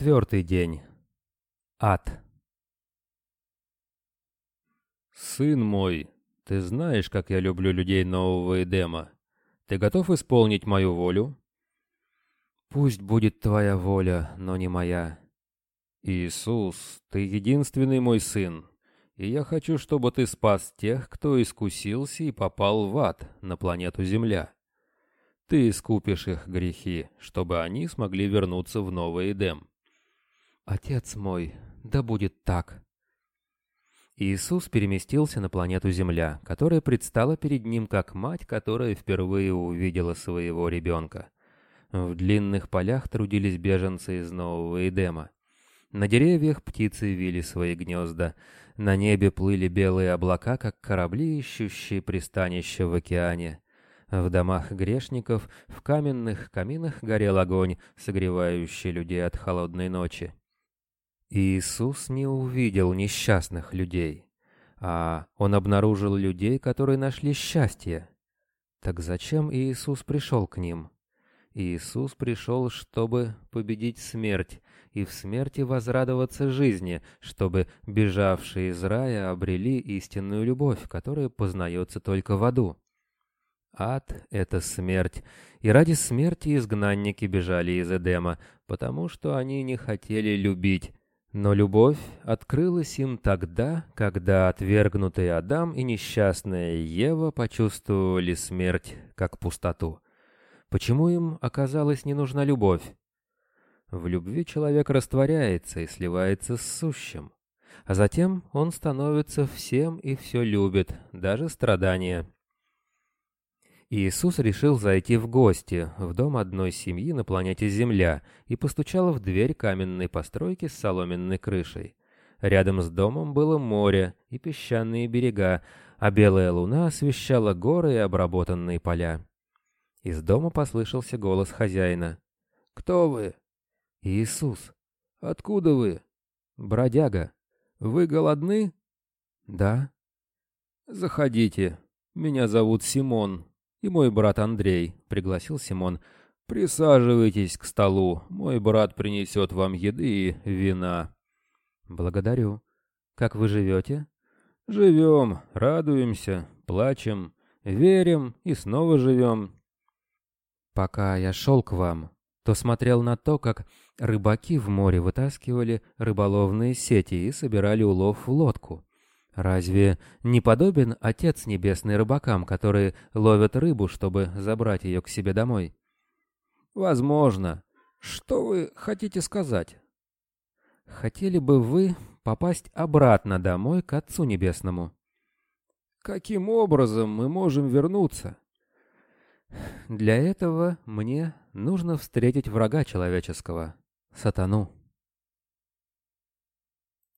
Четвертый день. Ад. «Сын мой, ты знаешь, как я люблю людей нового Эдема. Ты готов исполнить мою волю?» «Пусть будет твоя воля, но не моя». «Иисус, ты единственный мой сын, и я хочу, чтобы ты спас тех, кто искусился и попал в ад, на планету Земля. Ты искупишь их грехи, чтобы они смогли вернуться в новый Эдем. «Отец мой, да будет так». Иисус переместился на планету Земля, которая предстала перед ним как мать, которая впервые увидела своего ребенка. В длинных полях трудились беженцы из Нового Эдема. На деревьях птицы вили свои гнезда, на небе плыли белые облака, как корабли, ищущие пристанище в океане. В домах грешников в каменных каминах горел огонь, согревающий людей от холодной ночи. Иисус не увидел несчастных людей, а Он обнаружил людей, которые нашли счастье. Так зачем Иисус пришел к ним? Иисус пришел, чтобы победить смерть, и в смерти возрадоваться жизни, чтобы бежавшие из рая обрели истинную любовь, которая познается только в аду. Ад — это смерть, и ради смерти изгнанники бежали из Эдема, потому что они не хотели любить, но любовь открылась им тогда, когда отвергнутый Адам и несчастная Ева почувствовали смерть как пустоту. Почему им оказалась не нужна любовь? В любви человек растворяется и сливается с сущим, а затем он становится всем и все любит, даже страдания. Иисус решил зайти в гости в дом одной семьи на планете Земля и постучал в дверь каменной постройки с соломенной крышей. Рядом с домом было море и песчаные берега, а белая луна освещала горы и обработанные поля. Из дома послышался голос хозяина. «Кто вы?» «Иисус». «Откуда вы?» «Бродяга». «Вы голодны?» «Да». «Заходите. Меня зовут Симон, и мой брат Андрей», — пригласил Симон. «Присаживайтесь к столу, мой брат принесет вам еды и вина». «Благодарю. Как вы живете?» «Живем, радуемся, плачем, верим и снова живем». «Пока я шел к вам, то смотрел на то, как рыбаки в море вытаскивали рыболовные сети и собирали улов в лодку. Разве не подобен Отец Небесный рыбакам, которые ловят рыбу, чтобы забрать ее к себе домой? Возможно. Что вы хотите сказать? Хотели бы вы попасть обратно домой к Отцу Небесному? Каким образом мы можем вернуться? Для этого мне нужно встретить врага человеческого, сатану.